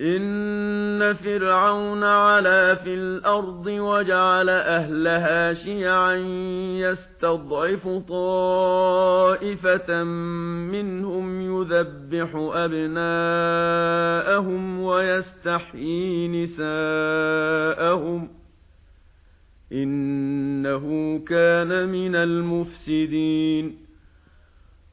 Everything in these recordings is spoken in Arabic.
ان فرعون علا في الأرض وجعل اهلها شيعا يستضعف طائفة منهم يذبح ابناءهم ويستحيي نساءهم انه كان من المفسدين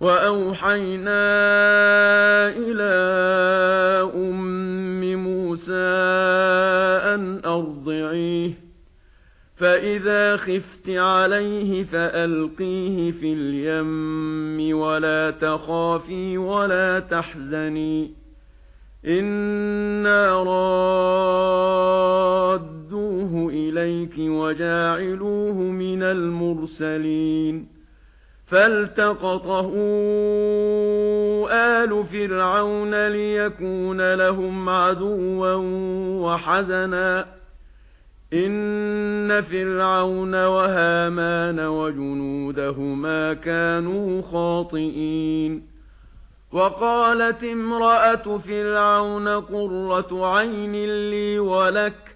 وَأَوْحَيْنَا إِلَى أُمِّ مُوسَى أَنْ أَرْضِعِيهِ فَإِذَا خِفْتِ عَلَيْهِ فَأَلْقِيهِ فِي الْيَمِّ وَلَا تَخَافِي وَلَا تَحْزَنِي إِنَّا رَادُّوهُ إِلَيْكِ وَجَاعِلُوهُ مِنَ الْمُرْسَلِينَ فَالْتَقَطَهُ آلُ فِرْعَوْنَ لِيَكُونَ لَهُمْ عَدُوًّا وَحَزَنًا إِنَّ فِرْعَوْنَ وَهَامَانَ وَجُنُودَهُمَا كَانُوا خَاطِئِينَ وَقَالَتِ امرأة فِرْعَوْنَ قُرَّةُ عَيْنٍ لِي وَلَكَ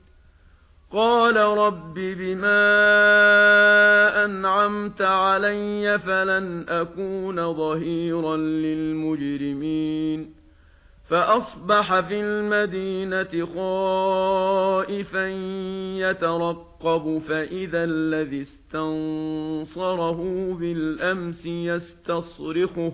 قَالَ رَبِّ بِمَا أَنْعَمْتَ عَلَيَّ فَلَنْ أَكُونَ ظَهِيرًا لِلْمُجْرِمِينَ. فَأَصْبَحَ فِي الْمَدِينَةِ خَائِفًا يَتَرَقَّبُ فَإِذَا الَّذِي اسْتَنصَرَهُ بِالْأَمْسِ يَسْتَصْرِخُهُ.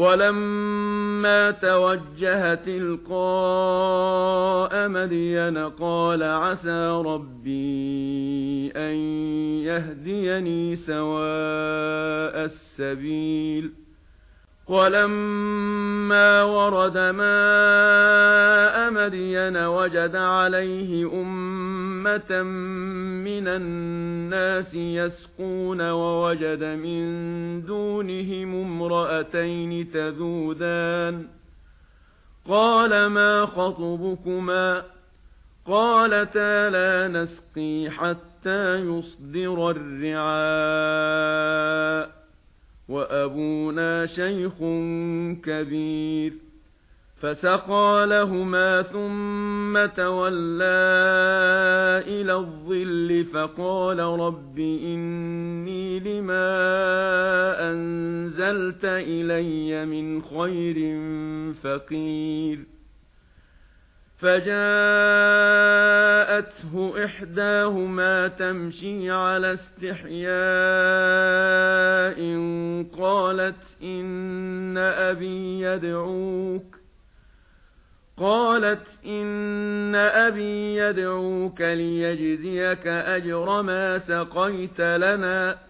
وَلَمَّا تَوَجَّهَ تِلْقَاءَ مَدْيَنَ قَالَ عَسَى رَبِّي أَن يَهْدِيَنِي سَوَاءَ السَّبِيلِ وَلَمَّا وَرَدَ مَاءُ مَدْيَنَ وَجَدَ عَلَيْهِ أُمَّةً مِنَ النَّاسِ يَسْقُونَ وَوَجَدَ مِن دُونِهِمْ امْرَأَتَيْنِ تَذُودَانِ قَالَ مَا خَطْبُكُمَا قَالَتَا لَا نَسْقِي حَتَّى يُصْدِرَ الرِّعَاءُ وأبونا شيخ كبير فسقى لهما ثم تولى إلى الظل فقال رب إني لما أنزلت إلي من خير فقير فجاءته إحداهما تمشي على استحياء قالت إن أبي يدعوك قالت إن أبي يدعوك ليجزيك أجر ما سقيت لنا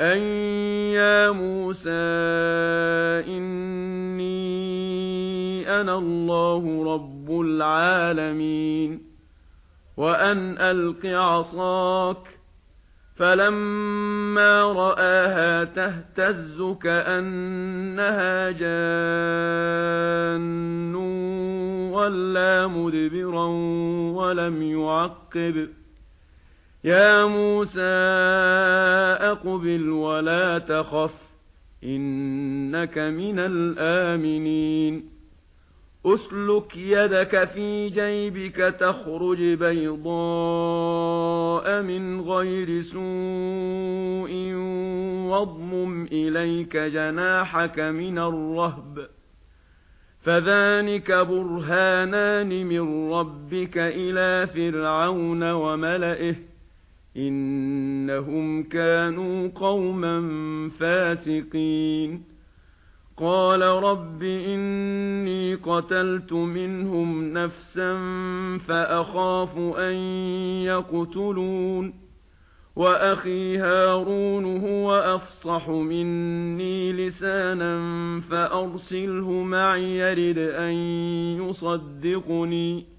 أن يا موسى إني أنا الله رب العالمين وأن ألق عصاك فَلَمَّا رَآهَا تَهْتَزُّ كَأَنَّهَا جَانٌّ وَلَا مُدْبِرًا وَلَمْ يُعَقِّبْ يا موسى أقبل ولا تخف إنك من الآمنين. أسلك يدك في جيبك تخرج بيضاء من غير سوء واضمم إليك جناحك من الرهب. فذلك برهانان من ربك إلى فرعون وملئه. إنهم كانوا قوما فاسقين. قال رب إني قتلت منهم نفسا فأخاف أن يقتلون. وأخي هارون هو أفصح مني لسانا فأرسله معي يرد أن يصدقني.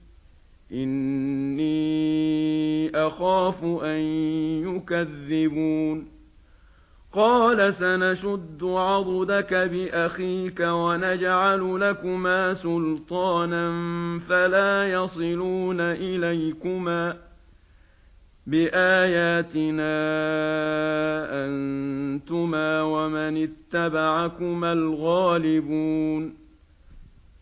إِنِّي أَخَافُ أَن يُكَذِّبُونِ. قَالَ سَنَشُدُّ عَضُدَكَ بِأَخِيكَ وَنَجْعَلُ لَكُمَا سُلْطَانًا فَلَا يَصِلُونَ إِلَيْكُمَا. بِآيَاتِنَا أَنْتُمَا وَمَنِ اتَّبَعَكُمَا الْغَالِبُونَ.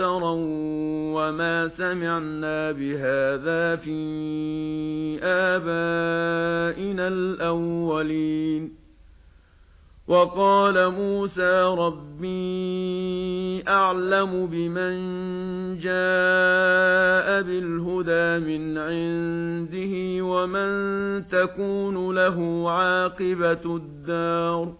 افْتَرَوْا وَمَا سَمِعْنَا بِهَذَا فِي آبَائِنَا الْأَوَّلِينَ. وَقَالَ مُوسَى رَبِّي أَعْلَمُ بِمَنْ جَاءَ بِالْهُدَى مِنْ عِنْدِهِ وَمَنْ تَكُونُ لَهُ عَاقِبَةُ الدَّارِ.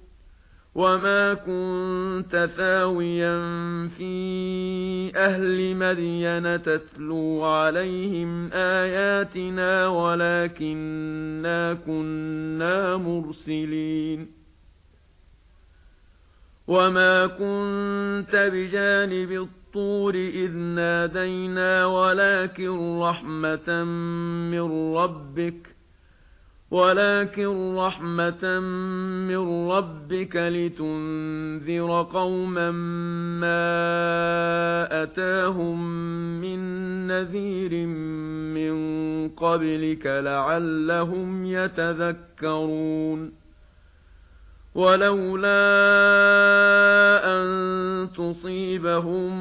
وَمَا كُنْتَ ثَاوِيًا فِي أَهْلِ مدينة تَتْلُو عَلَيْهِمْ آيَاتِنَا وَلَكِنَّا كُنَّا مُرْسِلِينَ وَمَا كُنْتَ بِجَانِبِ الطُّورِ إِذْ نَادَيْنَا وَلَكِنَّ رَحْمَةً مِنْ رَبِّكَ ولكن رحمة من ربك لتنذر قوما ما أتاهم من نذير من قبلك لعلهم يتذكرون ولولا ان تصيبهم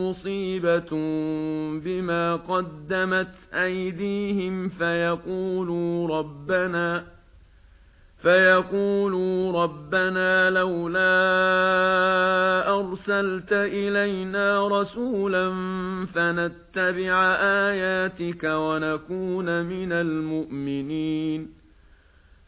مصيبه بما قدمت ايديهم فيقولوا ربنا فيقولوا ربنا لولا ارسلت الينا رسولا فنتبع اياتك ونكون من المؤمنين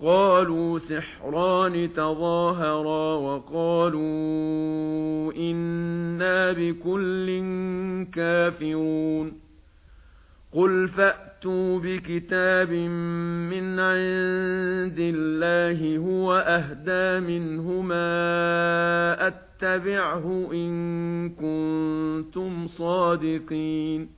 قالوا سحران تظاهرا وقالوا إنا بكل كافرون قل فأتوا بكتاب من عند الله هو أهدا منهما أتبعه إن كنتم صادقين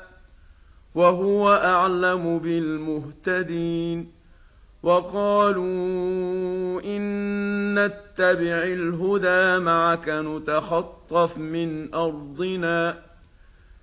وَهُوَ أَعْلَمُ بِالْمُهْتَدِينَ وَقَالُوا إِن نَّتَّبِعِ الْهُدَى مَعَكَ نُتَخَطَّفْ مِنْ أَرْضِنَا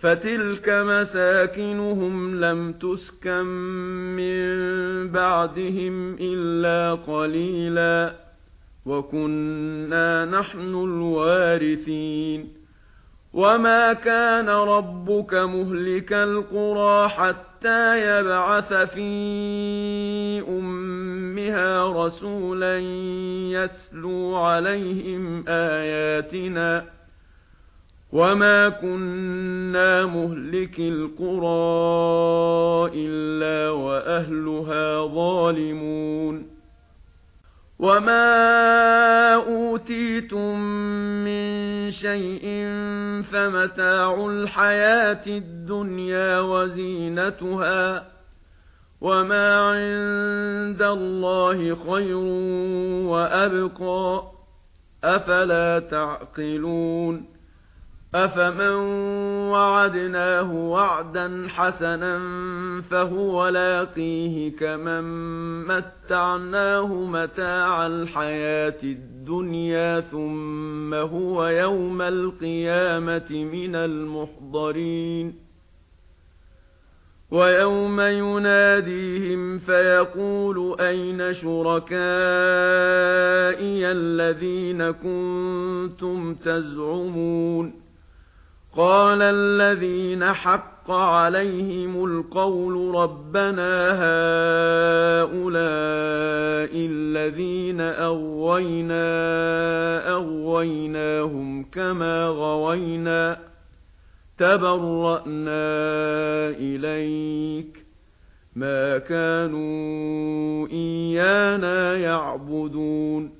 فَتِلْكَ مَسَاكِنُهُمْ لَمْ تُسْكَنْ مِنْ بَعْدِهِمْ إِلَّا قَلِيلًا وَكُنَّا نَحْنُ الْوَارِثِينَ وَمَا كَانَ رَبُّكَ مُهْلِكَ الْقُرَى حَتَّى يَبْعَثَ فِي أُمِّهَا رَسُولًا يَتْلُو عَلَيْهِمْ آيَاتِنَا وَمَا كُنَّا مُهْلِكِي الْقُرَى إِلَّا وَأَهْلُهَا ظَالِمُونَ وَمَا أُوتِيتُم مِّن شَيْءٍ فَمَتَاعُ الْحَيَاةِ الدُّنْيَا وَزِينَتُهَا وَمَا عِندَ اللَّهِ خَيْرٌ وَأَبْقَى أَفَلَا تَعْقِلُونَ أَفَمَن وَعَدْنَاهُ وَعْدًا حَسَنًا فَهُوَ لَاقِيهِ كَمَن مَّتَّعْنَاهُ مَتَاعَ الْحَيَاةِ الدُّنْيَا ثُمَّ هُوَ يَوْمَ الْقِيَامَةِ مِنَ الْمُحْضَرِينَ وَيَوْمَ يُنَادِيهِمْ فَيَقُولُ أَيْنَ شُرَكَائِيَ الَّذِينَ كُنتُمْ تَزْعُمُونَ قَالَ الَّذِينَ حَقَّ عَلَيْهِمُ الْقَوْلُ رَبَّنَا هَؤُلَاءِ الَّذِينَ أَغْوَيْنَا أَغْوَيْنَاهُمْ كَمَا غَوَيْنَا تَبَرَّأْنَا إِلَيْكَ مَا كَانُوا إِيَّانَا يَعْبُدُونَ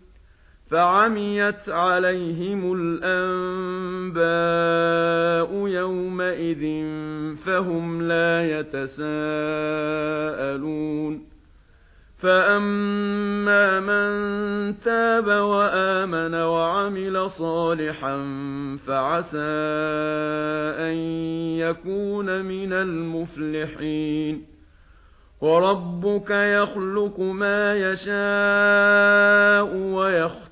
فَعَمِيَتْ عَلَيْهِمُ الْأَنبَاءُ يَوْمَئِذٍ فَهُمْ لَا يَتَسَاءَلُونَ. فَأَمَّا مَن تَابَ وَآمَنَ وَعَمِلَ صَالِحًا فَعَسَى أَن يَكُونَ مِنَ الْمُفْلِحِينَ. وَرَبُّكَ يَخْلُقُ مَا يَشَاءُ وَيَخْتَارُ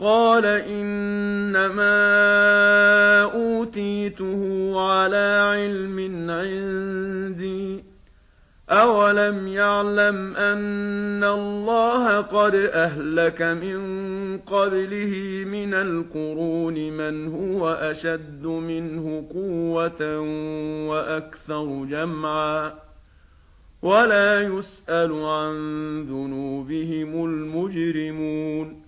قَالَ إِنَّمَا أُوتِيتُهُ عَلَى عِلْمٍ عِندِي. أَوَلَمْ يَعْلَمْ أَنَّ اللَّهَ قَدْ أَهْلَكَ مِن قَبْلِهِ مِنَ الْقُرُونِ مَنْ هُوَ أَشَدُّ مِنْهُ قُوَّةً وَأَكْثَرُ جَمْعًا. وَلَا يُسْأَلُ عَن ذُنُوبِهِمُ الْمُجْرِمُونَ.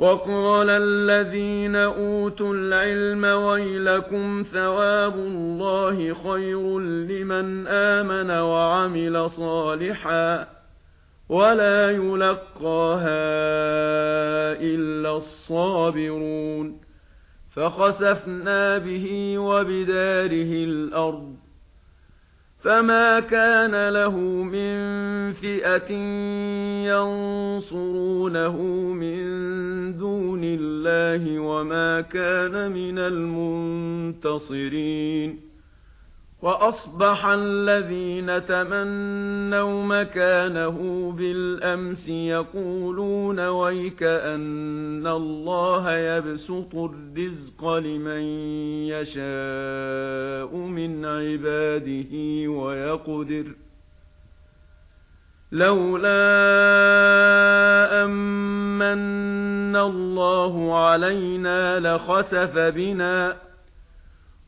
وَقَالَ الَّذِينَ أُوتُوا الْعِلْمَ وَيْلَكُمْ ثَوَابُ اللَّهِ خَيْرٌ لِّمَنْ آمَنَ وَعَمِلَ صَالِحًا وَلَا يُلَقَّاهَا إِلَّا الصَّابِرُونَ فَخَسَفْنَا بِهِ وَبِدَارِهِ الْأَرْضَ فَمَا كَانَ لَهُ مِنْ فِئَةٍ يَنْصُرُونَهُ مِنْ دُونِ اللَّهِ وَمَا كَانَ مِنَ الْمُنْتَصِرِينَ وَأَصْبَحَ الَّذِينَ تَمَنَّوْا مَكَانَهُ بِالْأَمْسِ يَقُولُونَ وَيْكَ أَنَّ اللَّهَ يَبْسُطُ الرِّزْقَ لِمَن يَشَاءُ مِنْ عِبَادِهِ وَيَقْدِرُ لَوْلَا أَمَّنَّ اللَّهُ عَلَيْنَا لَخَسَفَ بِنَا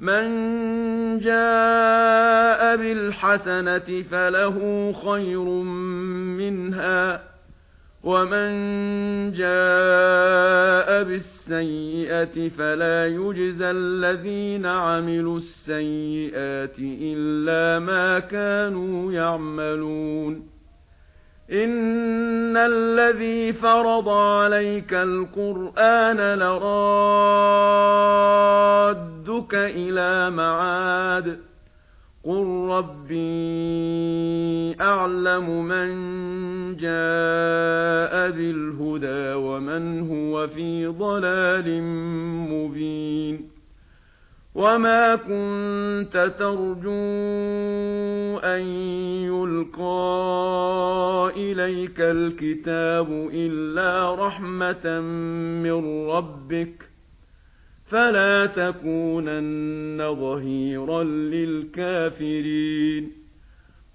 مَنْ جَاءَ بِالْحَسَنَةِ فَلَهُ خَيْرٌ مِنْهَا وَمَنْ جَاءَ بِالسَّيِّئَةِ فَلَا يُجْزَى الَّذِينَ عَمِلُوا السَّيِّئَاتِ إِلَّا مَا كَانُوا يَعْمَلُونَ. ان الذي فرض عليك القران لرادك إلى معاد قل ربي اعلم من جاء بالهدى ومن هو في ضلال مبين وما كنت ترجو ان يلقى إِلَيْكَ الْكِتَابُ إِلَّا رَحْمَةً مِّن رَّبِّكَ فَلَا تَكُونَنَّ ظَهِيرًا لِّلْكَافِرِينَ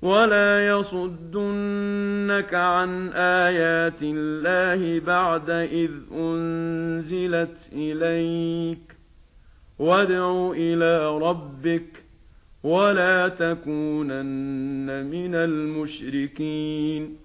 وَلَا يَصُدُّنَّكَ عَن آيَاتِ اللَّهِ بَعْدَ إِذْ أُنزِلَتْ إِلَيْكَ وَادْعُ إِلَى رَبِّكَ وَلَا تَكُونَنَّ مِنَ الْمُشْرِكِينَ